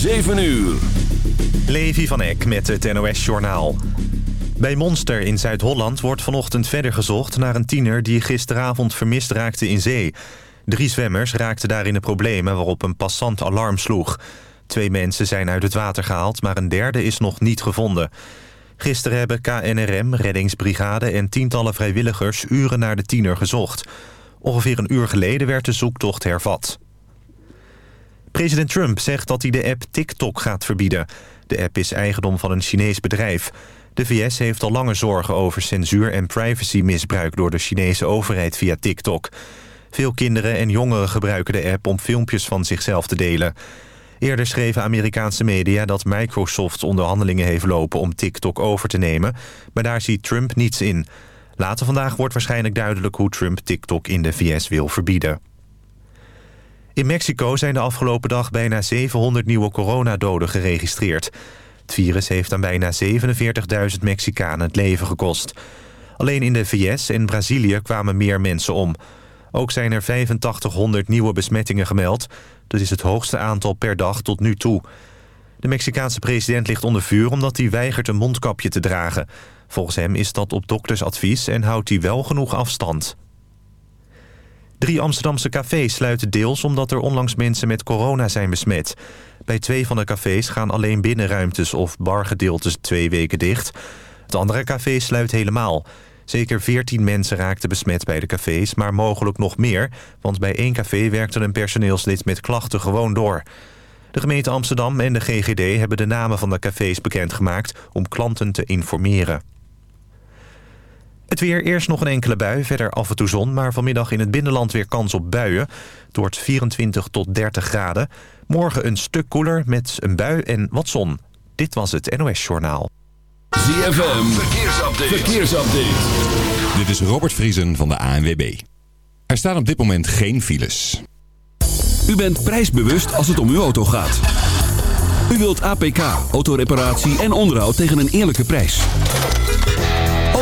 7 uur. Levi van Eck met het NOS-journaal. Bij Monster in Zuid-Holland wordt vanochtend verder gezocht... naar een tiener die gisteravond vermist raakte in zee. Drie zwemmers raakten daar in de problemen waarop een passant alarm sloeg. Twee mensen zijn uit het water gehaald, maar een derde is nog niet gevonden. Gisteren hebben KNRM, reddingsbrigade en tientallen vrijwilligers... uren naar de tiener gezocht. Ongeveer een uur geleden werd de zoektocht hervat. President Trump zegt dat hij de app TikTok gaat verbieden. De app is eigendom van een Chinees bedrijf. De VS heeft al langer zorgen over censuur en privacymisbruik... door de Chinese overheid via TikTok. Veel kinderen en jongeren gebruiken de app om filmpjes van zichzelf te delen. Eerder schreven Amerikaanse media dat Microsoft onderhandelingen heeft lopen... om TikTok over te nemen, maar daar ziet Trump niets in. Later vandaag wordt waarschijnlijk duidelijk hoe Trump TikTok in de VS wil verbieden. In Mexico zijn de afgelopen dag bijna 700 nieuwe coronadoden geregistreerd. Het virus heeft aan bijna 47.000 Mexicanen het leven gekost. Alleen in de VS en Brazilië kwamen meer mensen om. Ook zijn er 8500 nieuwe besmettingen gemeld. Dat is het hoogste aantal per dag tot nu toe. De Mexicaanse president ligt onder vuur omdat hij weigert een mondkapje te dragen. Volgens hem is dat op doktersadvies en houdt hij wel genoeg afstand. Drie Amsterdamse cafés sluiten deels omdat er onlangs mensen met corona zijn besmet. Bij twee van de cafés gaan alleen binnenruimtes of bargedeeltes twee weken dicht. Het andere café sluit helemaal. Zeker 14 mensen raakten besmet bij de cafés, maar mogelijk nog meer... want bij één café werkte een personeelslid met klachten gewoon door. De gemeente Amsterdam en de GGD hebben de namen van de cafés bekendgemaakt... om klanten te informeren. Het weer eerst nog een enkele bui, verder af en toe zon... maar vanmiddag in het binnenland weer kans op buien. Het wordt 24 tot 30 graden. Morgen een stuk koeler met een bui en wat zon. Dit was het NOS Journaal. ZFM, verkeersupdate. verkeersupdate. Dit is Robert Vriesen van de ANWB. Er staan op dit moment geen files. U bent prijsbewust als het om uw auto gaat. U wilt APK, autoreparatie en onderhoud tegen een eerlijke prijs.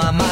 my mind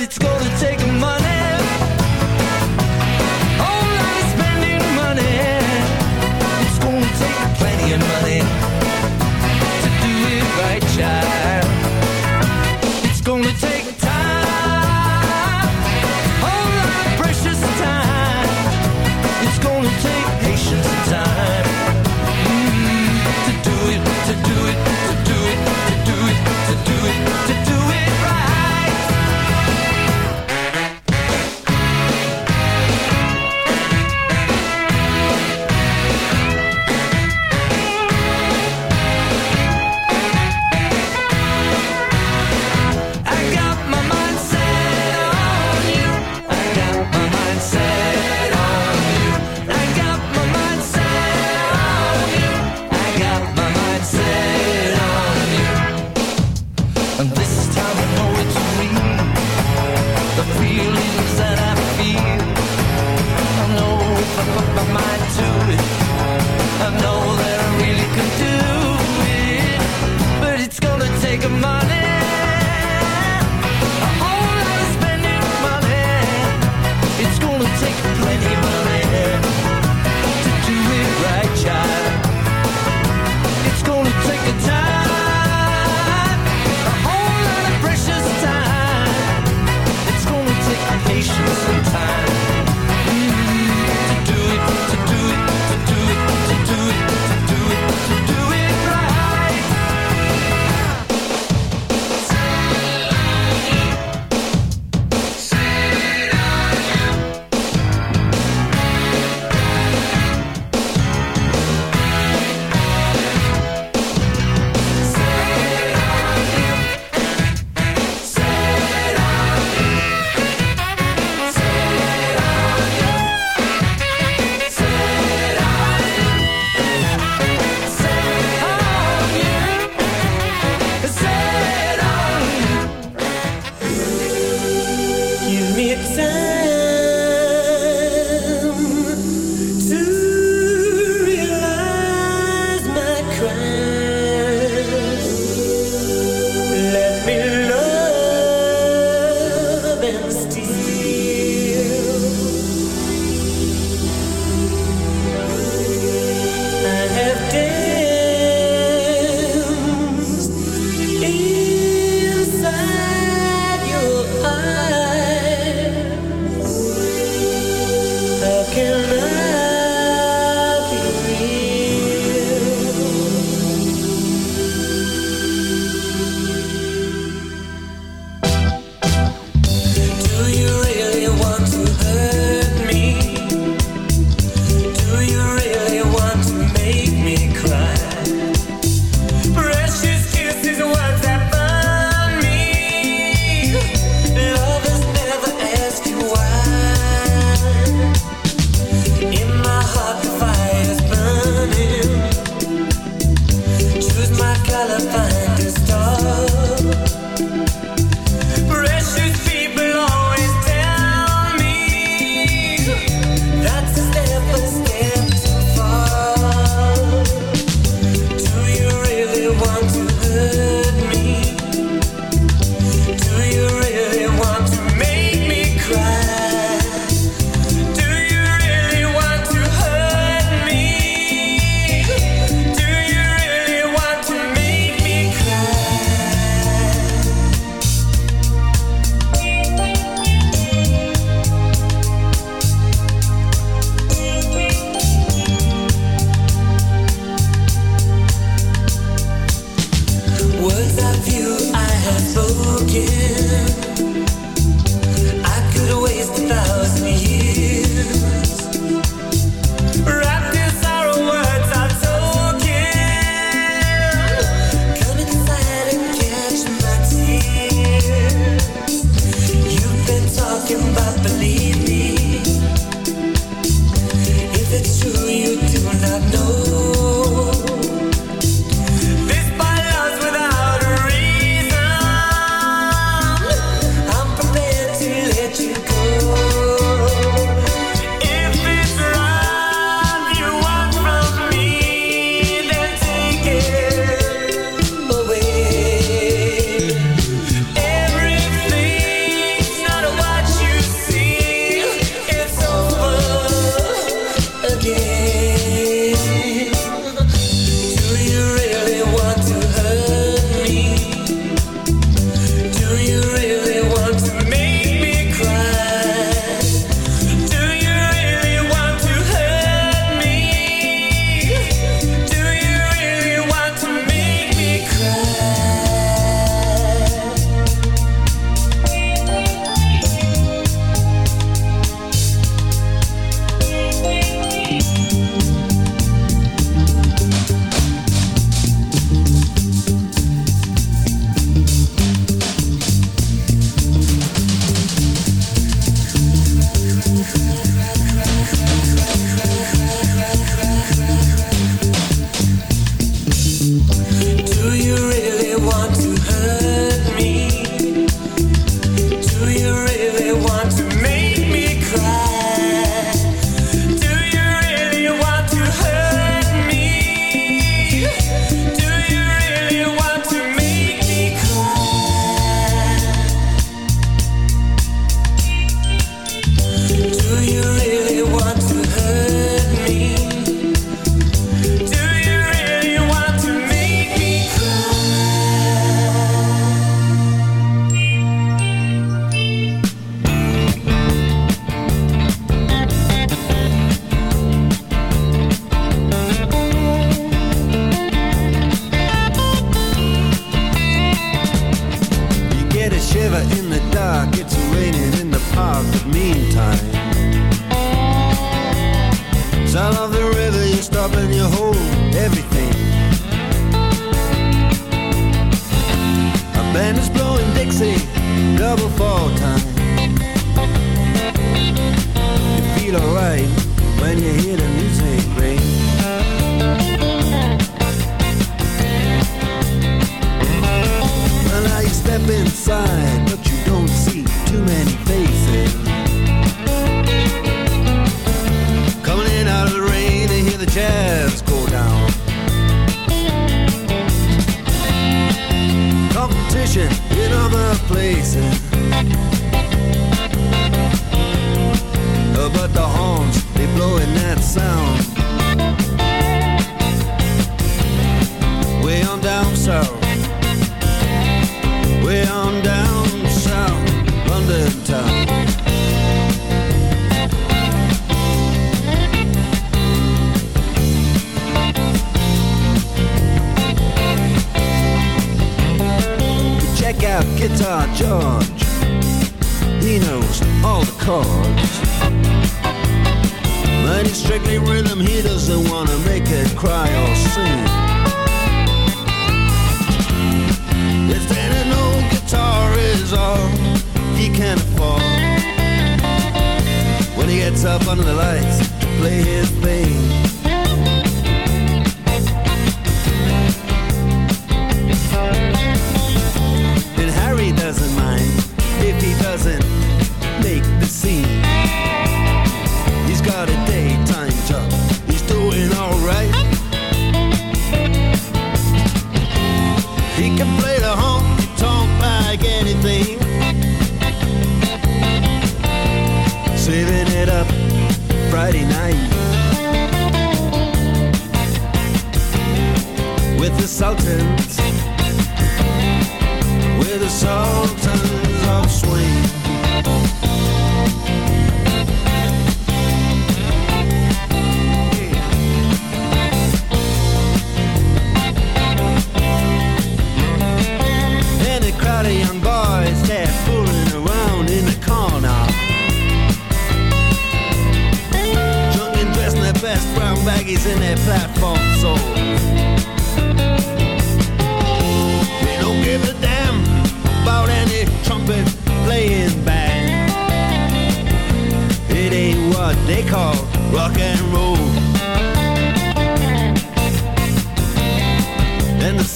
it's gonna take money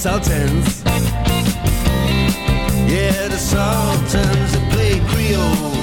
Sultans, yeah, the Sultans that play Creole. Creole.